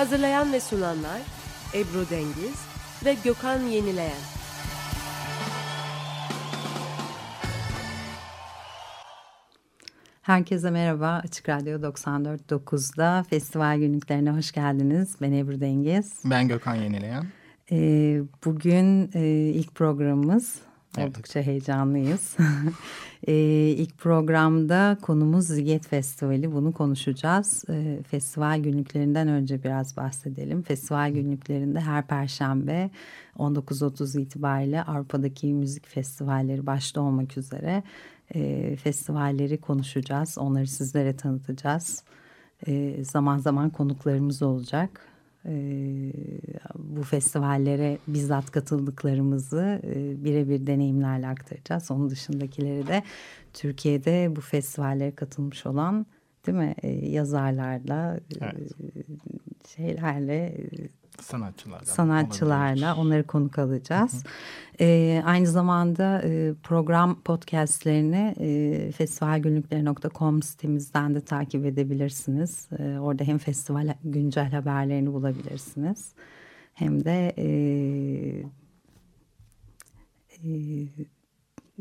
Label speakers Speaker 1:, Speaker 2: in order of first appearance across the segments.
Speaker 1: Hazırlayan ve sunanlar Ebru Dengiz ve Gökhan Yenileyen.
Speaker 2: Herkese merhaba. Açık Radyo 94.9'da festival günlüklerine hoş geldiniz. Ben Ebru Dengiz.
Speaker 3: Ben Gökhan Yenileyen.
Speaker 2: Ee, bugün e, ilk programımız.
Speaker 3: Evet.
Speaker 2: Oldukça heyecanlıyız. ee, ilk programda konumuz Ziget Festivali. Bunu konuşacağız. Ee, festival günlüklerinden önce biraz bahsedelim. Festival günlüklerinde her perşembe 19.30 itibariyle Avrupa'daki müzik festivalleri başta olmak üzere e, festivalleri konuşacağız. Onları sizlere tanıtacağız. E, zaman zaman konuklarımız olacak. E, bu festivallere bizzat katıldıklarımızı e, birebir deneyimlerle aktaracağız. Onun dışındakileri de Türkiye'de bu festivallere katılmış olan değil mi e, yazarlarla
Speaker 3: Evet.
Speaker 2: e, şeylerle e,
Speaker 3: Sanatçılarla.
Speaker 2: sanatçılarla onları konuk alacağız. Ee, aynı zamanda e, program podcastlerini e, festivalgünlükleri.com sitemizden de takip edebilirsiniz. E, orada hem festival güncel haberlerini bulabilirsiniz. Hem de e, e,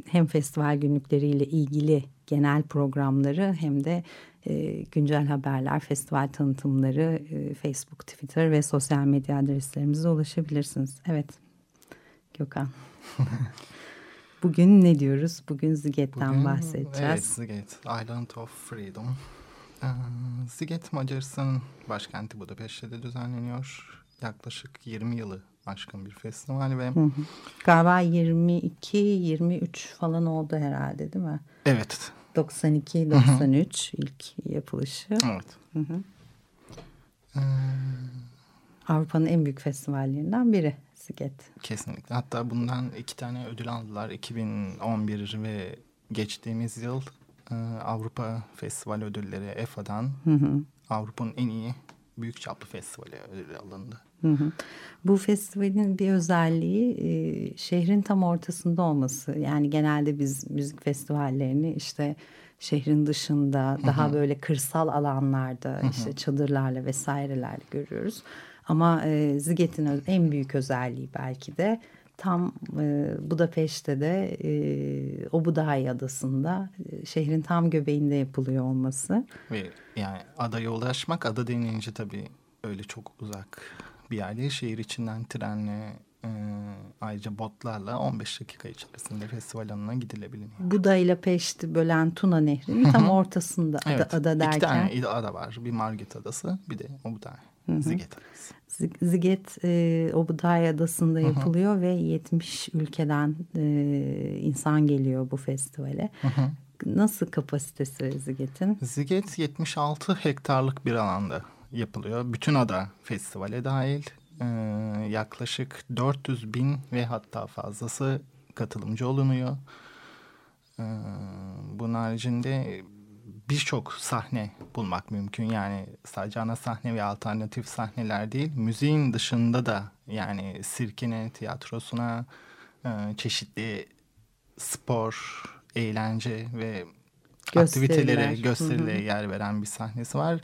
Speaker 2: hem festival günlükleriyle ilgili genel programları hem de e, güncel haberler, festival tanıtımları e, Facebook, Twitter ve sosyal medya adreslerimize ulaşabilirsiniz. Evet, Gökhan. Bugün ne diyoruz? Bugün Ziget'ten
Speaker 3: Bugün-
Speaker 2: bahsedeceğiz.
Speaker 3: Evet Ziget. Island of Freedom. Ee, Ziget Macaristan'ın başkenti Budapeşte'de düzenleniyor. Yaklaşık 20 yılı aşkın bir festival ve
Speaker 2: Hı hı. Galiba 22-23 falan oldu herhalde değil mi?
Speaker 3: evet
Speaker 2: 92-93 ilk yapılışı.
Speaker 3: evet.
Speaker 2: Hı hı.
Speaker 3: Ee,
Speaker 2: Avrupa'nın en büyük festivallerinden biri Ziget.
Speaker 3: kesinlikle. Hatta bundan iki tane ödül aldılar. 2011 ve geçtiğimiz yıl e, Avrupa Festival Ödülleri EFA'dan. Avrupa'nın en iyi büyük çaplı festivali ödülü alındı.
Speaker 2: Hı hı. Bu festivalin bir özelliği e, şehrin tam ortasında olması. Yani genelde biz müzik festivallerini işte şehrin dışında daha böyle kırsal alanlarda işte çadırlarla vesairelerle görüyoruz. Ama e, Ziget'in en büyük özelliği belki de tam e, Budapeşte de e, Obuday Adası'nda e, şehrin tam göbeğinde yapılıyor olması.
Speaker 3: Ve yani adaya ulaşmak ada denilince tabii öyle çok uzak bir yer değil. Şehir içinden trenle e, ayrıca botlarla 15 dakika içerisinde festival alanına gidilebiliyor.
Speaker 2: Buda ile Peşti bölen Tuna Nehri'nin tam ortasında ada,
Speaker 3: Evet,
Speaker 2: ada
Speaker 3: iki
Speaker 2: derken.
Speaker 3: tane ada var. Bir Margit Adası bir de Obuday. Ziget Adası.
Speaker 2: Ziget e, Obuday Adası'nda yapılıyor ve 70 ülkeden e, insan geliyor bu festivale. Nasıl kapasitesi Ziget'in?
Speaker 3: Ziget 76 hektarlık bir alanda yapılıyor. Bütün ada festivale dahil. Ee, yaklaşık 400 bin ve hatta fazlası katılımcı olunuyor. Ee, bunun haricinde birçok sahne bulmak mümkün. Yani sadece ana sahne ve alternatif sahneler değil. Müziğin dışında da yani sirkine, tiyatrosuna, e, çeşitli spor, eğlence ve
Speaker 2: Gösteriler.
Speaker 3: aktivitelere,
Speaker 2: Hı
Speaker 3: gösterilere yer veren bir sahnesi var.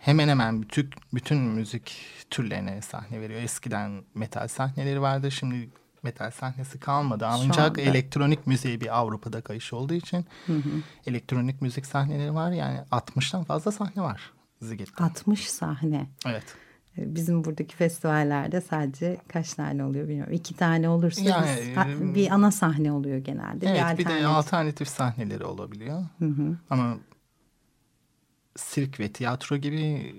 Speaker 3: Hemen hemen bütün, bütün müzik türlerine sahne veriyor. Eskiden metal sahneleri vardı. Şimdi metal sahnesi kalmadı. Ancak elektronik müziğe bir Avrupa'da kayış olduğu için elektronik müzik sahneleri var. Yani 60'tan fazla sahne var Ziget'te.
Speaker 2: 60 sahne.
Speaker 3: Evet.
Speaker 2: E, Bizim buradaki festivallerde sadece kaç tane oluyor bilmiyorum. İki tane olursa
Speaker 3: Yani, e,
Speaker 2: bir ana sahne oluyor genelde.
Speaker 3: Evet bir de
Speaker 2: alternatif.
Speaker 3: alternatif sahneleri olabiliyor.
Speaker 2: Hı hı.
Speaker 3: Ama sirk ve tiyatro gibi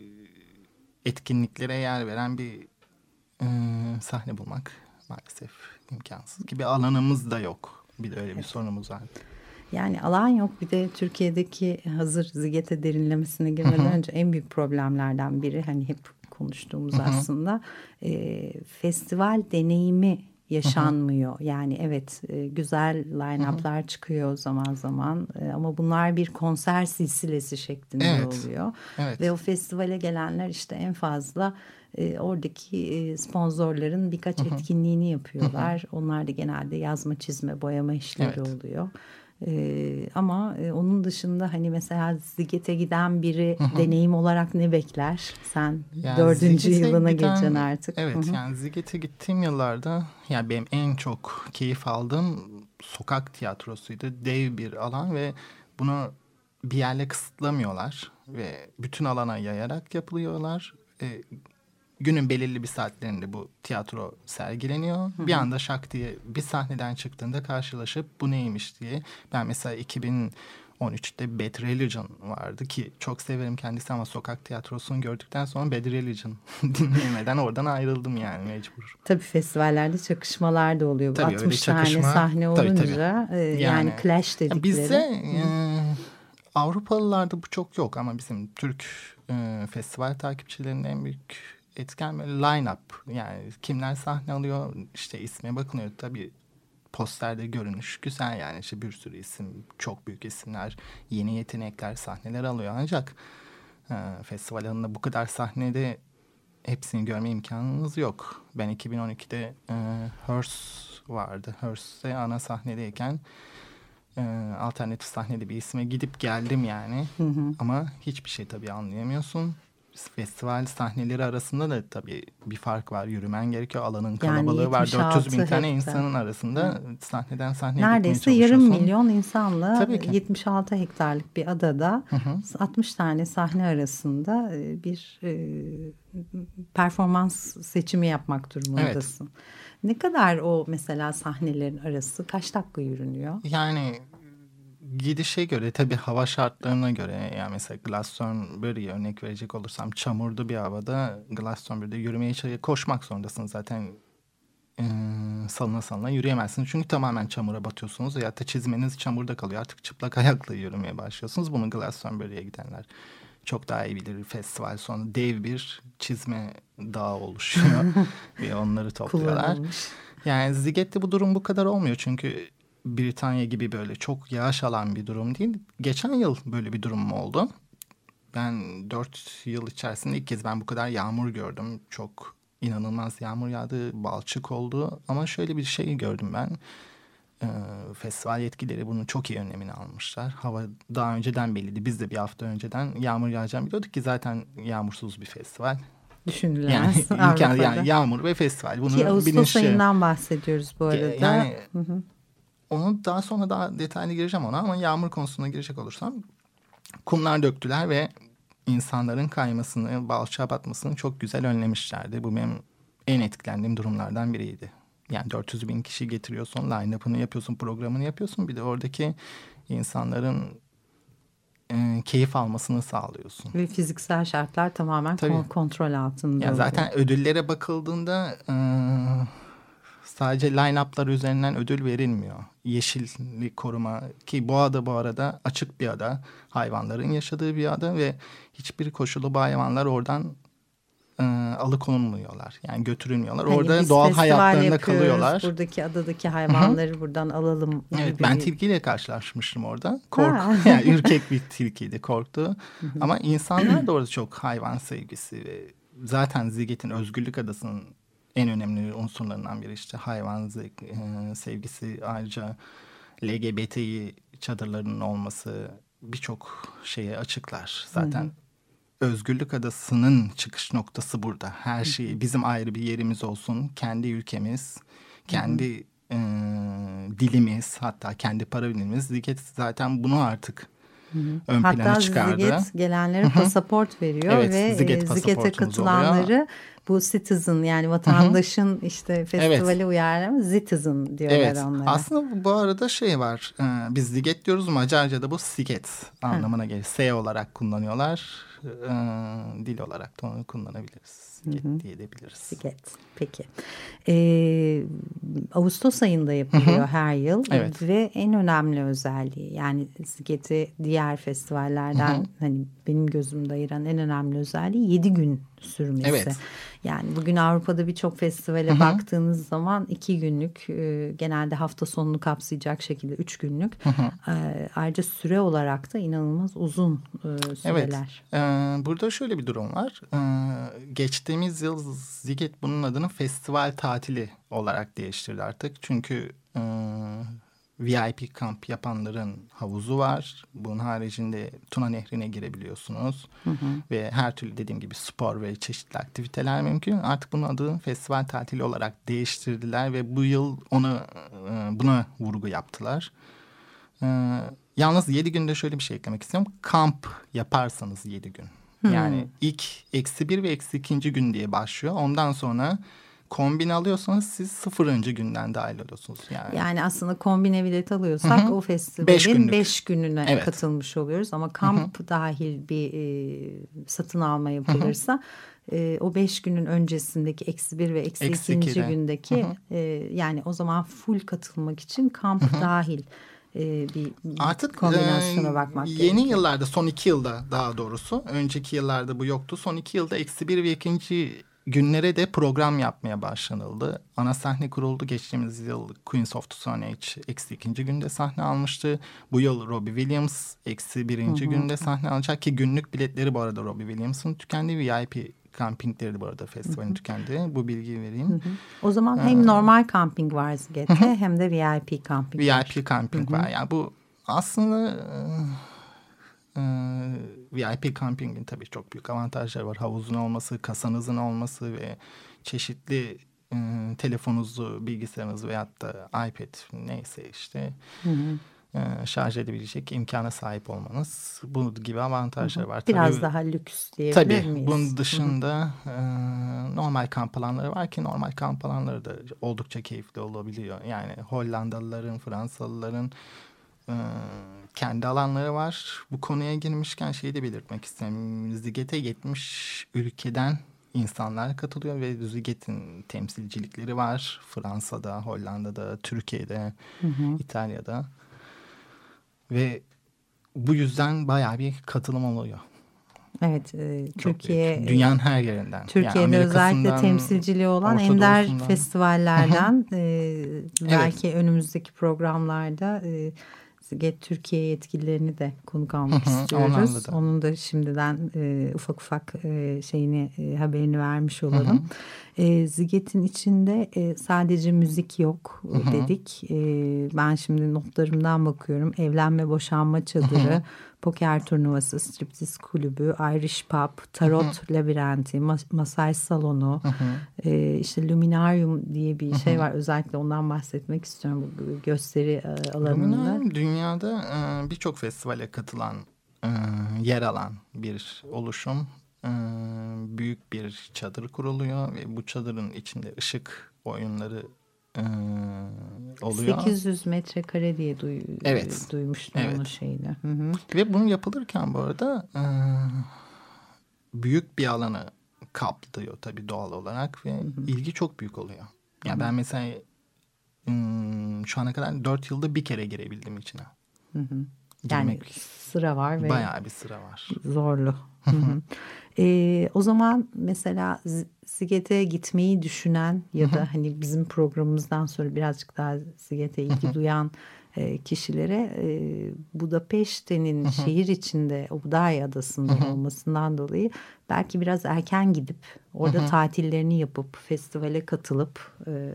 Speaker 3: etkinliklere yer veren bir e, sahne bulmak maalesef imkansız. Gibi alanımız da yok. Bir de öyle bir sorunumuz var.
Speaker 2: Yani alan yok bir de Türkiye'deki hazır zigete derinlemesine girmeden önce en büyük problemlerden biri hani hep konuştuğumuz aslında e, festival deneyimi yaşanmıyor. Yani evet e, güzel line-up'lar çıkıyor zaman zaman e, ama bunlar bir konser silsilesi şeklinde
Speaker 3: Evet.
Speaker 2: oluyor.
Speaker 3: Evet.
Speaker 2: Ve o festivale gelenler işte en fazla e, oradaki e, sponsorların birkaç etkinliğini yapıyorlar. Onlar da genelde yazma, çizme, boyama işleri
Speaker 3: Evet.
Speaker 2: oluyor. E, ama e, onun dışında hani mesela Ziget'e giden biri deneyim olarak ne bekler? Sen
Speaker 3: Yani
Speaker 2: dördüncü
Speaker 3: Ziget'e
Speaker 2: yılına
Speaker 3: giden-
Speaker 2: gireceksin artık.
Speaker 3: Evet
Speaker 2: Hı hı.
Speaker 3: yani Ziget'e gittiğim yıllarda yani benim en çok keyif aldığım sokak tiyatrosuydu. Dev bir alan ve bunu bir yerle kısıtlamıyorlar ve bütün alana yayarak yapılıyorlar. E, günün belirli bir saatlerinde bu tiyatro sergileniyor. Bir anda şak diye bir sahneden çıktığında karşılaşıp bu neymiş diye. Ben mesela 2013'te Bad Religion vardı ki çok severim kendisi ama sokak tiyatrosunu gördükten sonra Bad Religion dinleyemeden oradan ayrıldım yani mecbur.
Speaker 2: Tabii festivallerde çakışmalar da oluyor.
Speaker 3: Tabii öyle
Speaker 2: 60 tane
Speaker 3: çakışma-
Speaker 2: sahne
Speaker 3: tabii, tabii.
Speaker 2: olunca e, yani,
Speaker 3: Yani-
Speaker 2: clash dedikleri.
Speaker 3: Bizde e, Avrupalılarda bu çok yok ama bizim Türk e, festival takipçilerinin en büyük etken böyle line-up. Yani kimler sahne alıyor işte isme bakılıyor. Tabii posterde görünüş güzel yani işte bir sürü isim, çok büyük isimler, yeni yetenekler sahneler alıyor. Ancak e, festival alanında bu kadar sahnede hepsini görme imkanınız yok. Ben 2012'de e, Hearst vardı. Hearst'te ana sahnedeyken e, alternatif sahnede bir isme gidip geldim yani. Ama hiçbir şey tabii anlayamıyorsun. Festival sahneleri arasında da tabii bir fark var. Yürümen gerekiyor. Alanın kalabalığı var.
Speaker 2: 76
Speaker 3: 400 bin tane
Speaker 2: hektar.
Speaker 3: insanın arasında sahneden sahneye
Speaker 2: Neredeyse yarım milyon insanla
Speaker 3: Tabii ki.
Speaker 2: 76 hektarlık bir adada 60 tane sahne arasında e, bir e, performans seçimi yapmak durumundasın. Ne kadar o mesela sahnelerin arası kaç dakika yürünüyor?
Speaker 3: Yani gidişe göre tabii hava şartlarına göre yani mesela Glastonbury'ye örnek verecek olursam çamurlu bir havada Glastonbury'de yürümeye. Koşmak zorundasın zaten ee, salına salına yürüyemezsiniz. Çünkü tamamen çamura batıyorsunuz ya da çizmeniz çamurda kalıyor. Artık çıplak ayakla yürümeye başlıyorsunuz. Bunu Glastonbury'ye gidenler çok daha iyi bilir. Festival sonu dev bir çizme dağı oluşuyor ve onları topluyorlar.
Speaker 2: Kullanılmış.
Speaker 3: Yani Ziget'te bu durum bu kadar olmuyor çünkü Britanya gibi böyle çok yağış alan bir durum değil. Geçen yıl böyle bir durum oldu. Ben dört yıl içerisinde ilk kez ben bu kadar yağmur gördüm. Çok inanılmaz yağmur yağdı, balçık oldu. Ama şöyle bir şey gördüm ben. Ee, festival yetkilileri bunun çok iyi önlemini almışlar. Hava daha önceden belliydi. Biz de bir hafta önceden yağmur yağacağını biliyorduk ki zaten yağmursuz bir festival.
Speaker 2: Düşünülemez.
Speaker 3: Yani imkan yani yağmur ve festival. Bunu
Speaker 2: Ki Ağustos
Speaker 3: bilinçli-
Speaker 2: ayından bahsediyoruz bu arada.
Speaker 3: yani onu daha sonra daha detaylı gireceğim ona ama yağmur konusuna girecek olursam kumlar döktüler ve insanların kaymasını, balçağa batmasını çok güzel önlemişlerdi. Bu benim en etkilendiğim durumlardan biriydi. Yani 400 bin kişi getiriyorsun, line-up'ını yapıyorsun, programını yapıyorsun. Bir de oradaki insanların e, keyif almasını sağlıyorsun.
Speaker 2: Ve fiziksel şartlar tamamen
Speaker 3: Tabii.
Speaker 2: kon- kontrol altında.
Speaker 3: Ya
Speaker 2: oluyor.
Speaker 3: zaten ödüllere bakıldığında e, sadece line-up'lar üzerinden ödül verilmiyor. Yeşillik koruma ki bu ada bu arada açık bir ada. Hayvanların yaşadığı bir ada ve hiçbir koşulu bu hayvanlar oradan e, alıkonulmuyorlar. Yani götürülmüyorlar.
Speaker 2: Hani
Speaker 3: Orada doğal hayatlarında kalıyorlar.
Speaker 2: Buradaki adadaki hayvanları buradan alalım.
Speaker 3: Evet
Speaker 2: gibi
Speaker 3: ben
Speaker 2: bir-
Speaker 3: tilkiyle karşılaşmıştım orada. Kork,
Speaker 2: Ha.
Speaker 3: yani ürkek bir tilkiydi korktu. Ama insanlar da orada çok hayvan sevgisi ve zaten Ziget'in Özgürlük Adası'nın en önemli unsurlarından biri işte hayvan e, sevgisi ayrıca LGBT'yi çadırlarının olması birçok şeye açıklar. Zaten Özgürlük Adası'nın çıkış noktası burada. Her şey bizim ayrı bir yerimiz olsun. Kendi ülkemiz, kendi e, dilimiz hatta kendi para birimimiz. Ziget zaten bunu artık ön
Speaker 2: Hatta
Speaker 3: plana çıkardı.
Speaker 2: Ziget gelenlere pasaport veriyor
Speaker 3: Evet,
Speaker 2: ve
Speaker 3: Ziget
Speaker 2: e, Ziget'e katılanları Bu citizen yani vatandaşın işte festivale
Speaker 3: Evet.
Speaker 2: uyarlama citizen diyorlar
Speaker 3: Evet.
Speaker 2: onlara.
Speaker 3: Aslında bu arada şey var. e, Biz Ziget diyoruz. Macarca'da bu Siget anlamına gelir. S olarak kullanıyorlar. E, Dil olarak da onu kullanabiliriz. Siget diye edebiliriz.
Speaker 2: Siget. Peki. Ee, Ağustos ayında yapılıyor her yıl
Speaker 3: Evet.
Speaker 2: ve en önemli özelliği yani Siget'i diğer festivallerden hani benim gözümde ayıran en önemli özelliği 7 gün sürmesi.
Speaker 3: Evet.
Speaker 2: Yani bugün Avrupa'da birçok festivale baktığınız zaman iki günlük e, genelde hafta sonunu kapsayacak şekilde üç günlük. E, ayrıca süre olarak da inanılmaz uzun e,
Speaker 3: Evet.
Speaker 2: süreler.
Speaker 3: Ee, burada şöyle bir durum var. Ee, geçtiğimiz yıl Ziget bunun adını festival tatili olarak değiştirdi artık. Çünkü e, VIP kamp yapanların havuzu var. Bunun haricinde Tuna Nehri'ne girebiliyorsunuz. Ve her türlü dediğim gibi spor ve çeşitli aktiviteler mümkün. Artık bunun adını festival tatili olarak değiştirdiler ve bu yıl ona e, buna vurgu yaptılar. Ee, yalnız 7 günde şöyle bir şey eklemek istiyorum. Kamp yaparsanız 7 gün. Yani ilk eksi bir ve eksi ikinci gün diye başlıyor. Ondan sonra kombin alıyorsanız siz sıfırıncı günden dahil oluyorsunuz. Yani,
Speaker 2: Yani aslında kombine bilet alıyorsak o
Speaker 3: Beş
Speaker 2: festivalin
Speaker 3: günlük.
Speaker 2: 5 gününe
Speaker 3: Evet.
Speaker 2: katılmış oluyoruz. Ama kamp dahil bir e, satın alma yapılırsa e, o 5 günün öncesindeki eksi 1 ve eksi
Speaker 3: Eksi
Speaker 2: 2.
Speaker 3: ikide.
Speaker 2: gündeki e, yani o zaman full katılmak için kamp dahil e, bir
Speaker 3: Artık
Speaker 2: kombinasyona
Speaker 3: e,
Speaker 2: bakmak
Speaker 3: yeni
Speaker 2: gerekiyor.
Speaker 3: yıllarda son iki yılda daha doğrusu önceki yıllarda bu yoktu. Son iki yılda eksi bir ve ikinci günlere de program yapmaya başlanıldı. Ana sahne kuruldu. Geçtiğimiz yıl Queens of the Stone Age eksi ikinci günde sahne almıştı. Bu yıl Robbie Williams eksi birinci günde sahne alacak ki günlük biletleri bu arada Robbie Williams'ın tükendi. VIP kampingleri de bu arada festivalin tükendi. Bu bilgiyi vereyim.
Speaker 2: O zaman hem normal kamping var Ziget'te hem de VIP kamping var.
Speaker 3: VIP kamping var. Yani bu aslında e, VIP kampingin tabii çok büyük avantajları var. Havuzun olması, kasanızın olması ve çeşitli e, telefonunuzu, bilgisayarınızı veyahut da iPad neyse işte e, şarj edebilecek imkana sahip olmanız. Bu gibi avantajları var.
Speaker 2: Biraz
Speaker 3: Tabii-
Speaker 2: daha lüks diyebilir
Speaker 3: Tabii
Speaker 2: miyiz?
Speaker 3: bunun dışında e, normal kamp alanları var ki normal kamp alanları da oldukça keyifli olabiliyor. Yani Hollandalıların, Fransalıların e, kendi alanları var. Bu konuya girmişken şeyi de belirtmek isterim. Ziget'e 70 ülkeden insanlar katılıyor ve Ziget'in temsilcilikleri var. Fransa'da, Hollanda'da, Türkiye'de, İtalya'da. Ve bu yüzden bayağı bir katılım oluyor.
Speaker 2: Evet, e,
Speaker 3: Çok
Speaker 2: Türkiye
Speaker 3: büyük. dünyanın her yerinden.
Speaker 2: Türkiye'de
Speaker 3: Yani
Speaker 2: özellikle temsilciliği olan
Speaker 3: Orta
Speaker 2: ender festivallerden e, belki önümüzdeki programlarda e, Ziget Türkiye yetkililerini de konuk almak
Speaker 3: Hı hı,
Speaker 2: istiyoruz.
Speaker 3: da.
Speaker 2: Onun da şimdiden e, ufak ufak e, şeyini e, haberini vermiş olalım. E, Ziget'in içinde e, sadece müzik yok e, dedik. E, ben şimdi notlarımdan bakıyorum. Evlenme boşanma çadırı, poker turnuvası, striptiz kulübü, Irish pub, tarot labirenti, mas- masaj salonu, e, işte luminarium diye bir şey var. Özellikle ondan bahsetmek istiyorum bu gösteri e, alanında.
Speaker 3: Luminarium dünyada e, birçok festivale katılan, e, yer alan bir oluşum. E, büyük bir çadır kuruluyor ve bu çadırın içinde ışık oyunları e, oluyor.
Speaker 2: 800 metrekare diye duy-
Speaker 3: Evet.
Speaker 2: duymuştum
Speaker 3: Evet.
Speaker 2: onun şeyini. Hı hı.
Speaker 3: Ve bunu yapılırken bu arada e, büyük bir alanı kaplıyor tabii doğal olarak ve ilgi çok büyük oluyor. Yani ben mesela hmm, şu ana kadar dört yılda bir kere girebildim içine.
Speaker 2: Yani
Speaker 3: Girmek
Speaker 2: sıra var ve
Speaker 3: bayağı bir sıra var.
Speaker 2: zorlu. Hı hı. Ee, o zaman mesela Ziget'e gitmeyi düşünen ya da hani bizim programımızdan sonra birazcık daha Ziget'e ilgi duyan e, kişilere e, Budapeşte'nin şehir içinde Obday adasında olmasından dolayı belki biraz erken gidip orada tatillerini yapıp festivale katılıp e,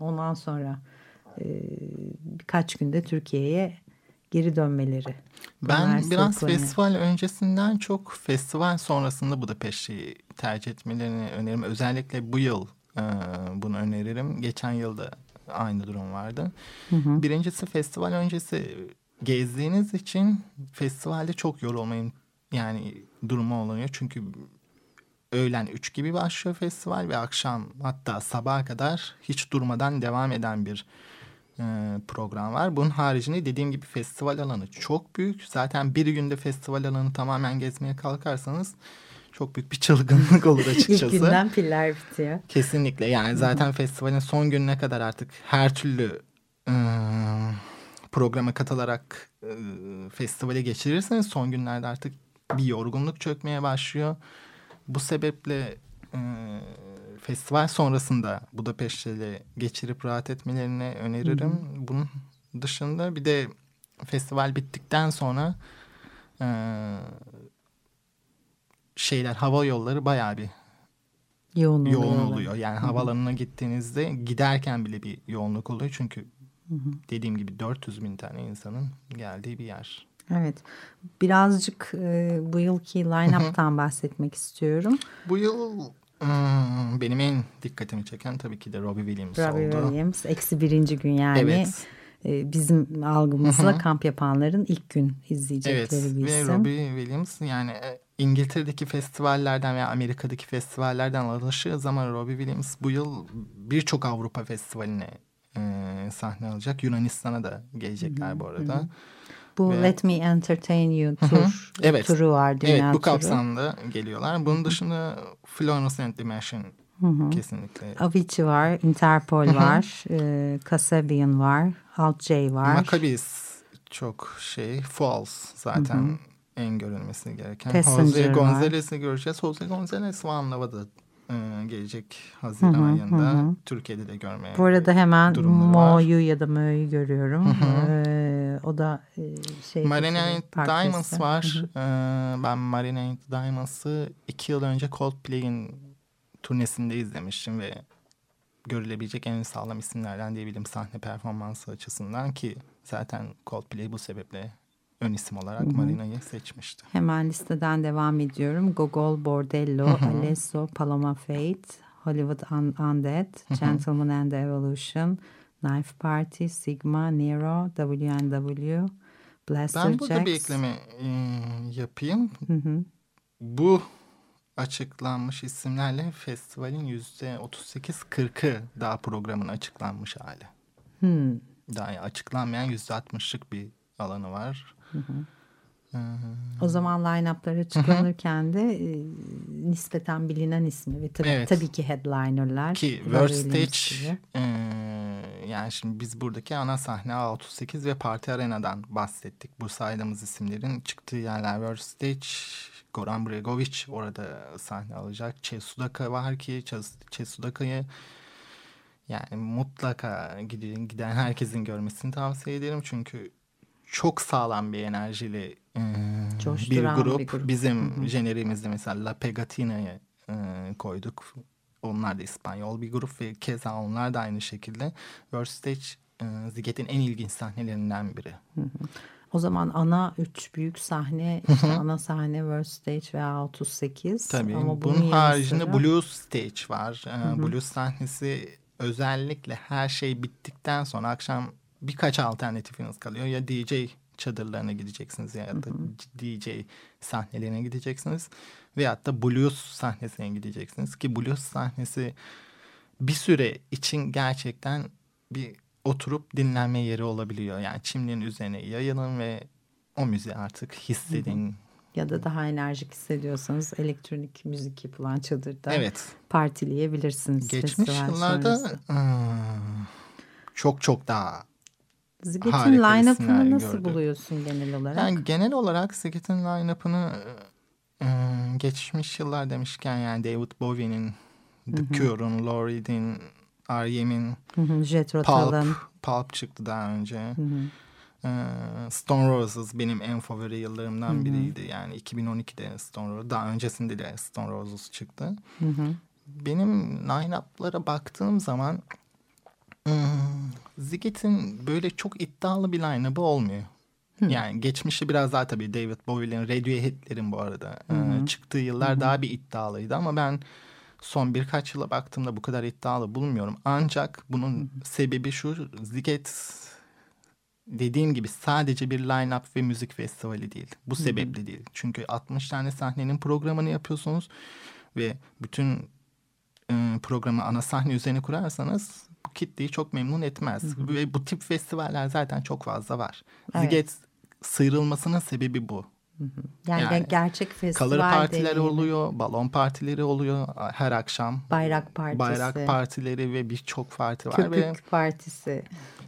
Speaker 2: ondan sonra birkaç günde Türkiye'ye geri dönmeleri.
Speaker 3: Ben biraz
Speaker 2: okuluna.
Speaker 3: festival öncesinden çok festival sonrasında Budapeşte'yi tercih etmelerini öneririm. Özellikle bu yıl e, bunu öneririm. Geçen yılda aynı durum vardı. Birincisi festival öncesi gezdiğiniz için festivalde çok yorulmayın yani durumu oluyor. Çünkü öğlen 3 gibi başlıyor festival ve akşam hatta sabaha kadar hiç durmadan devam eden bir program var. Bunun haricinde dediğim gibi festival alanı çok büyük. Zaten bir günde festival alanı tamamen gezmeye kalkarsanız çok büyük bir çılgınlık olur açıkçası.
Speaker 2: İlk günden piller bitiyor.
Speaker 3: Kesinlikle yani zaten festivalin son gününe kadar artık her türlü e, programa katılarak e, festivale geçirirseniz son günlerde artık bir yorgunluk çökmeye başlıyor. Bu sebeple e, festival sonrasında Budapeşte'de geçirip rahat etmelerini öneririm. Hı hı. Bunun dışında bir de festival bittikten sonra e, şeyler hava yolları bayağı bir
Speaker 2: yoğun,
Speaker 3: yoğun oluyor. Yani hı hı. havalanına gittiğinizde giderken bile bir yoğunluk oluyor. Çünkü hı hı. dediğim gibi 400 bin tane insanın geldiği bir yer.
Speaker 2: Evet. Birazcık e, bu yılki line-up'tan bahsetmek istiyorum.
Speaker 3: Bu yıl Hmm, benim en dikkatimi çeken tabii ki de Robbie Williams
Speaker 2: Robbie
Speaker 3: oldu.
Speaker 2: Robbie Williams eksi birinci gün yani.
Speaker 3: Evet.
Speaker 2: E, bizim algımızla kamp yapanların ilk gün izleyecekleri
Speaker 3: evet.
Speaker 2: bir
Speaker 3: isim. Ve Robbie Williams yani e, İngiltere'deki festivallerden veya Amerika'daki festivallerden alışığı zaman Robbie Williams bu yıl birçok Avrupa festivaline e, sahne alacak. Yunanistan'a da gelecekler Hı-hı. bu arada. Hı-hı.
Speaker 2: Bu Ve... Let Me Entertain You tur,
Speaker 3: evet.
Speaker 2: turu var. Dünya
Speaker 3: evet bu
Speaker 2: turu.
Speaker 3: kapsamda geliyorlar. Bunun dışında Florence and the Machine kesinlikle.
Speaker 2: Avicii var, Interpol var, e, Kasabian var, Alt J var.
Speaker 3: Maccabees çok şey, False zaten en görülmesi gereken.
Speaker 2: Passenger
Speaker 3: Jose Gonzalez'i göreceğiz. Jose Gonzalez Van Lava'da e, gelecek Haziran hı hı, ayında. Hı. Türkiye'de de görmeye
Speaker 2: Bu arada hemen Mo'yu ya da Mö'yu görüyorum. Hı hı. Ee, o da e, şey...
Speaker 3: Marina Diamonds var. Hı hı. Ee, ben Marina Diamonds'ı iki yıl önce Coldplay'in turnesinde izlemiştim ve görülebilecek en sağlam isimlerden diyebilirim sahne performansı açısından ki zaten Coldplay bu sebeple ön isim olarak Hı-hı. Marina'yı seçmişti.
Speaker 2: Hemen listeden devam ediyorum. Gogol Bordello, Hı-hı. Alesso, Paloma Fate, Hollywood Un- Undead, Hı-hı. Gentleman and Evolution, Knife Party, Sigma, Nero, WNW, Blaster
Speaker 3: Ben burada
Speaker 2: Jacks.
Speaker 3: bir ekleme e, yapayım. Hı-hı. Bu açıklanmış isimlerle festivalin yüzde 38-40'ı daha programın açıklanmış hali.
Speaker 2: Hmm.
Speaker 3: Daha açıklanmayan yüzde 60'lık bir alanı var.
Speaker 2: Hı hı. O zaman line-up'lar açıklanırken de e, nispeten bilinen ismi ve tabii,
Speaker 3: evet.
Speaker 2: tabii ki headliner'lar.
Speaker 3: Ki World Stage e, yani şimdi biz buradaki ana sahne A38 ve Parti Arena'dan bahsettik. Bu saydığımız isimlerin çıktığı yerler World Stage, Goran Bregovic orada sahne alacak. Çesudaka var ki Çesudaka'yı yani mutlaka giden, giden herkesin görmesini tavsiye ederim. Çünkü çok sağlam bir enerjili e, bir grup. bir grup. Bizim Hı-hı. jeneriğimizde mesela La Pegatina'yı e, koyduk. Onlar da İspanyol bir grup ve keza onlar da aynı şekilde. World Stage e, Ziget'in en ilginç sahnelerinden biri.
Speaker 2: O zaman ana üç büyük sahne, işte ana sahne World Stage veya 38.
Speaker 3: Tabii.
Speaker 2: Ama
Speaker 3: bunun, bunun haricinde sıra... Blues Stage var. Ee, Blues sahnesi özellikle her şey bittikten sonra akşam birkaç alternatifiniz kalıyor. Ya DJ çadırlarına gideceksiniz ya da DJ sahnelerine gideceksiniz. Veyahut da blues sahnesine gideceksiniz. Ki blues sahnesi bir süre için gerçekten bir oturup dinlenme yeri olabiliyor. Yani çimlerin üzerine yayılın ve o müziği artık hissedin.
Speaker 2: Ya da daha enerjik hissediyorsanız elektronik müzik yapılan çadırda
Speaker 3: evet.
Speaker 2: partileyebilirsiniz.
Speaker 3: Geçmiş yıllarda ıı, çok çok daha
Speaker 2: Ziget'in line-up'ını nasıl gördük. buluyorsun genel olarak?
Speaker 3: Yani genel olarak Ziget'in line-up'ını ıı, geçmiş yıllar demişken yani David Bowie'nin, The Cure'un, Lou Reed'in, R.E.M'in, Pulp, Pulp çıktı daha önce. Hı hı. Stone Roses benim en favori yıllarımdan hı hı. biriydi. Yani 2012'de Stone Roses, daha öncesinde de Stone Roses çıktı.
Speaker 2: Hı hı.
Speaker 3: Benim line-up'lara baktığım zaman Hmm, böyle çok iddialı bir line-up'ı olmuyor. Hmm. Yani geçmişte biraz daha tabii David Bowie'lerin, Radiohead'lerin bu arada hmm. çıktığı yıllar hmm. daha bir iddialıydı ama ben son birkaç yıla baktığımda bu kadar iddialı bulmuyorum. Ancak bunun hmm. sebebi şu Ziget dediğim gibi sadece bir line-up ve müzik festivali değil. Bu sebeple hmm. değil. Çünkü 60 tane sahnenin programını yapıyorsunuz ve bütün e, programı ana sahne üzerine kurarsanız bu kitleyi çok memnun etmez. Ve bu tip festivaller zaten çok fazla var.
Speaker 2: Evet.
Speaker 3: Ziget sıyrılmasının sebebi bu.
Speaker 2: Yani,
Speaker 3: Yani
Speaker 2: gerçek festival
Speaker 3: Kalır partiler
Speaker 2: deneyimi,
Speaker 3: oluyor, balon partileri oluyor her akşam.
Speaker 2: Bayrak partisi,
Speaker 3: Bayrak partileri ve birçok parti var ve
Speaker 2: köpük partisi.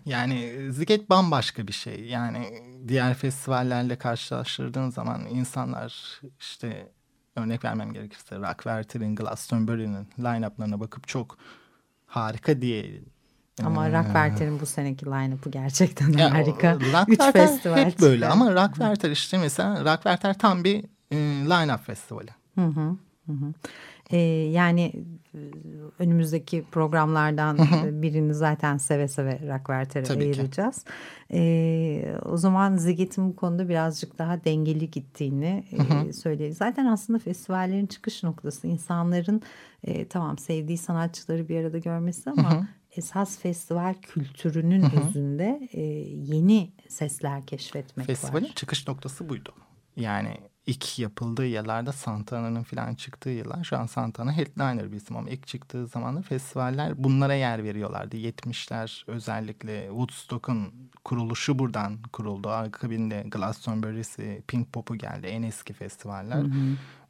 Speaker 3: yani Ziget bambaşka bir şey. Yani diğer festivallerle karşılaştırdığın zaman insanlar işte örnek vermem gerekirse Rockwerter'in, Glastonbury'nin line-up'larına bakıp çok harika diye
Speaker 2: Ama
Speaker 3: Ee,
Speaker 2: Rockwerter'in bu seneki line-up'ı gerçekten
Speaker 3: ya,
Speaker 2: harika.
Speaker 3: Rockwerter
Speaker 2: festival
Speaker 3: hep böyle
Speaker 2: çıkıyor.
Speaker 3: ama Rockwerter işte mesela Rockwerter tam bir e, line-up festivali.
Speaker 2: Hı hı, hı hı. Ee, yani e, önümüzdeki programlardan e, birini zaten seve seve Rockwerter'e
Speaker 3: ki.
Speaker 2: ayıracağız. Ee, o zaman Ziget'in bu konuda birazcık daha dengeli gittiğini e, söyleyelim. Zaten aslında festivallerin çıkış noktası insanların e, tamam sevdiği sanatçıları bir arada görmesi ama esas festival kültürünün özünde e, yeni sesler keşfetmek
Speaker 3: Festivalin
Speaker 2: var.
Speaker 3: çıkış noktası buydu. Yani ilk yapıldığı yıllarda Santana'nın falan çıktığı yıllar. Şu an Santana headliner bir isim ama ilk çıktığı zamanlar festivaller bunlara yer veriyorlardı. 70'ler özellikle Woodstock'un kuruluşu buradan kuruldu. Akabinde Glastonbury'si, Pink Pop'u geldi. En eski festivaller.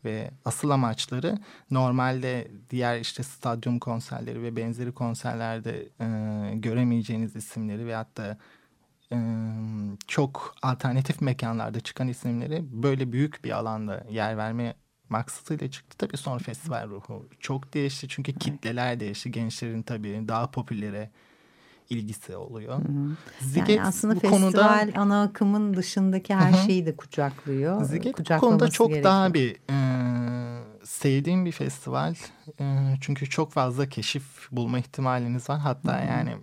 Speaker 3: Ve asıl amaçları normalde diğer işte stadyum konserleri ve benzeri konserlerde e, göremeyeceğiniz isimleri veyahut da e, çok alternatif mekanlarda çıkan isimleri böyle büyük bir alanda yer verme maksatıyla çıktı. Tabii sonra festival ruhu çok değişti. Çünkü kitleler değişti. Gençlerin tabii daha popülere ilgisi oluyor. Ziget
Speaker 2: yani aslında
Speaker 3: bu
Speaker 2: festival
Speaker 3: konuda
Speaker 2: ana akımın dışındaki her şeyi de kucaklıyor.
Speaker 3: Ziget bu konuda çok
Speaker 2: gerekiyor.
Speaker 3: daha bir e, sevdiğim bir festival. E, çünkü çok fazla keşif bulma ihtimaliniz var. Hatta yani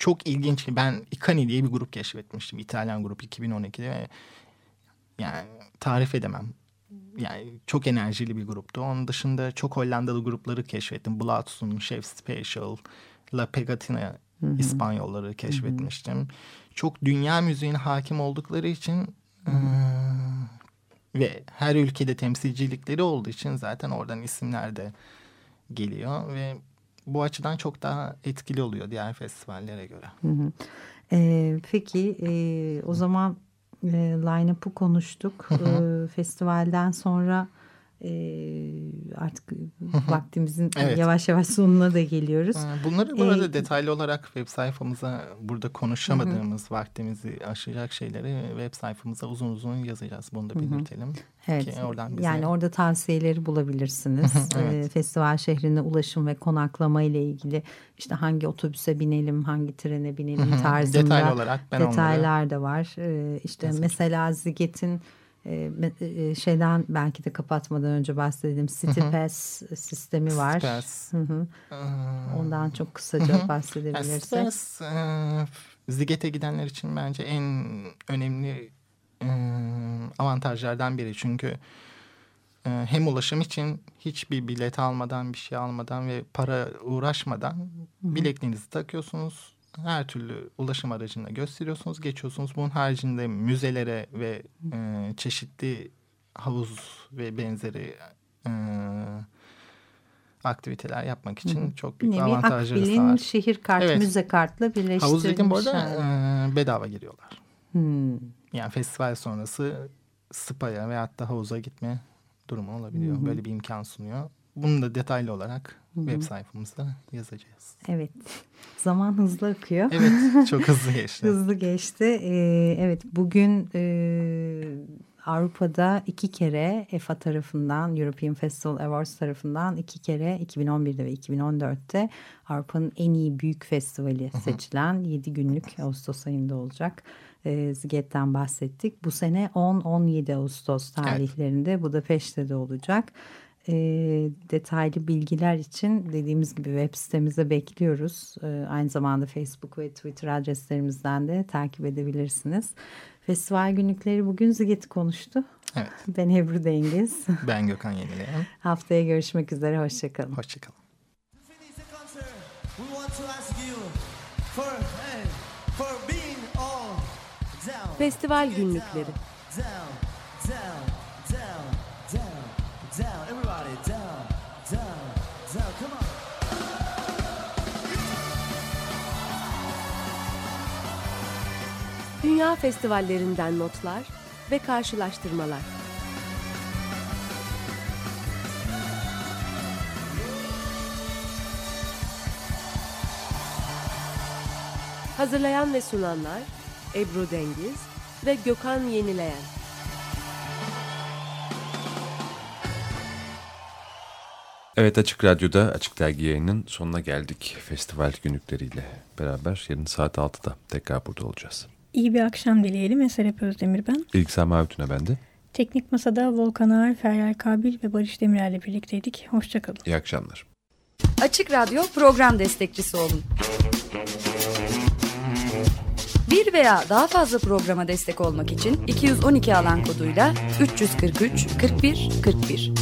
Speaker 3: çok ilginç. Ben Ikani diye bir grup keşfetmiştim. İtalyan grup 2012'de ve yani tarif edemem. Yani çok enerjili bir gruptu. Onun dışında çok Hollandalı grupları keşfettim. Bloodsun, Chef Special, La Pegatina İspanyolları keşfetmiştim. Çok dünya müziğine hakim oldukları için eee, ve her ülkede temsilcilikleri olduğu için zaten oradan isimler de geliyor ve bu açıdan çok daha etkili oluyor diğer festivallere göre.
Speaker 2: Hı hı. Ee, peki e, o zaman e, line-up'ı konuştuk. Ee, festivalden sonra e, artık vaktimizin
Speaker 3: Evet.
Speaker 2: yavaş yavaş sonuna da geliyoruz.
Speaker 3: Bunları bu arada
Speaker 2: Ee,
Speaker 3: detaylı olarak web sayfamıza burada konuşamadığımız vaktimizi aşacak şeyleri web sayfamıza uzun uzun yazacağız. Bunu da belirtelim.
Speaker 2: Evet.
Speaker 3: Ki oradan bize...
Speaker 2: Yani orada tavsiyeleri bulabilirsiniz.
Speaker 3: Evet.
Speaker 2: Ee, festival şehrine ulaşım ve konaklama ile ilgili işte hangi otobüse binelim, hangi trene binelim tarzında
Speaker 3: Detaylı olarak ben onları
Speaker 2: detaylar da var. Ee, işte
Speaker 3: yazacağım.
Speaker 2: mesela Ziget'in e, me- e, şeyden belki de kapatmadan önce bahsedelim City Pass sistemi var.
Speaker 3: Pass. Ee,
Speaker 2: Ondan çok kısaca
Speaker 3: Yani
Speaker 2: bahsedebilirsek.
Speaker 3: E, Ziget'e gidenler için bence en önemli e, avantajlardan biri. Çünkü e, hem ulaşım için hiçbir bilet almadan, bir şey almadan ve para uğraşmadan bilekliğinizi takıyorsunuz. Her türlü ulaşım aracına gösteriyorsunuz, geçiyorsunuz. Bunun haricinde müzelere ve e, çeşitli havuz ve benzeri e, aktiviteler yapmak için çok büyük
Speaker 2: nevi
Speaker 3: avantajları
Speaker 2: Akbil'in
Speaker 3: sağlar.
Speaker 2: şehir kart,
Speaker 3: Evet.
Speaker 2: müze kartla birleştirilmiş.
Speaker 3: Havuzdakin bu arada e, bedava giriyorlar.
Speaker 2: Hmm.
Speaker 3: Yani festival sonrası spa'ya veyahut da havuza gitme durumu olabiliyor. Böyle bir imkan sunuyor. Bunu da detaylı olarak web sayfamızda yazacağız.
Speaker 2: Evet. Zaman hızlı akıyor.
Speaker 3: Evet çok hızlı geçti.
Speaker 2: Hızlı geçti. Ee, evet bugün e, Avrupa'da iki kere EFA tarafından European Festival Awards tarafından iki kere 2011'de ve 2014'te Avrupa'nın en iyi büyük festivali seçilen 7 günlük Ağustos ayında olacak. E, Ziget'ten bahsettik. Bu sene 10-17 Ağustos tarihlerinde Budapeşte de olacak. E, detaylı bilgiler için dediğimiz gibi web sitemize bekliyoruz. E, aynı zamanda Facebook ve Twitter adreslerimizden de takip edebilirsiniz. Festival günlükleri bugün Ziget'i konuştu.
Speaker 3: Evet.
Speaker 2: Ben Ebru Dengiz.
Speaker 3: Ben Gökhan Yenileyen.
Speaker 2: Haftaya görüşmek üzere. Hoşçakalın.
Speaker 3: Hoşçakalın.
Speaker 4: To finish
Speaker 1: Dünya festivallerinden notlar ve karşılaştırmalar. Hazırlayan ve sunanlar Ebru Dengiz ve Gökhan Yenileyen.
Speaker 5: Evet Açık Radyo'da Açık Dergi yayının sonuna geldik. Festival günlükleriyle beraber yarın saat 6'da tekrar burada olacağız.
Speaker 6: İyi bir akşam dileyelim. Eserep Özdemir ben.
Speaker 5: İlksel Mavitüne bende.
Speaker 6: Teknik Masa'da Volkan Ağar, Feryal Kabil ve Barış Demirel'le birlikteydik. Hoşçakalın.
Speaker 5: İyi akşamlar.
Speaker 7: Açık Radyo program destekçisi olun. Bir veya daha fazla programa destek olmak için 212 alan koduyla 343 41 41.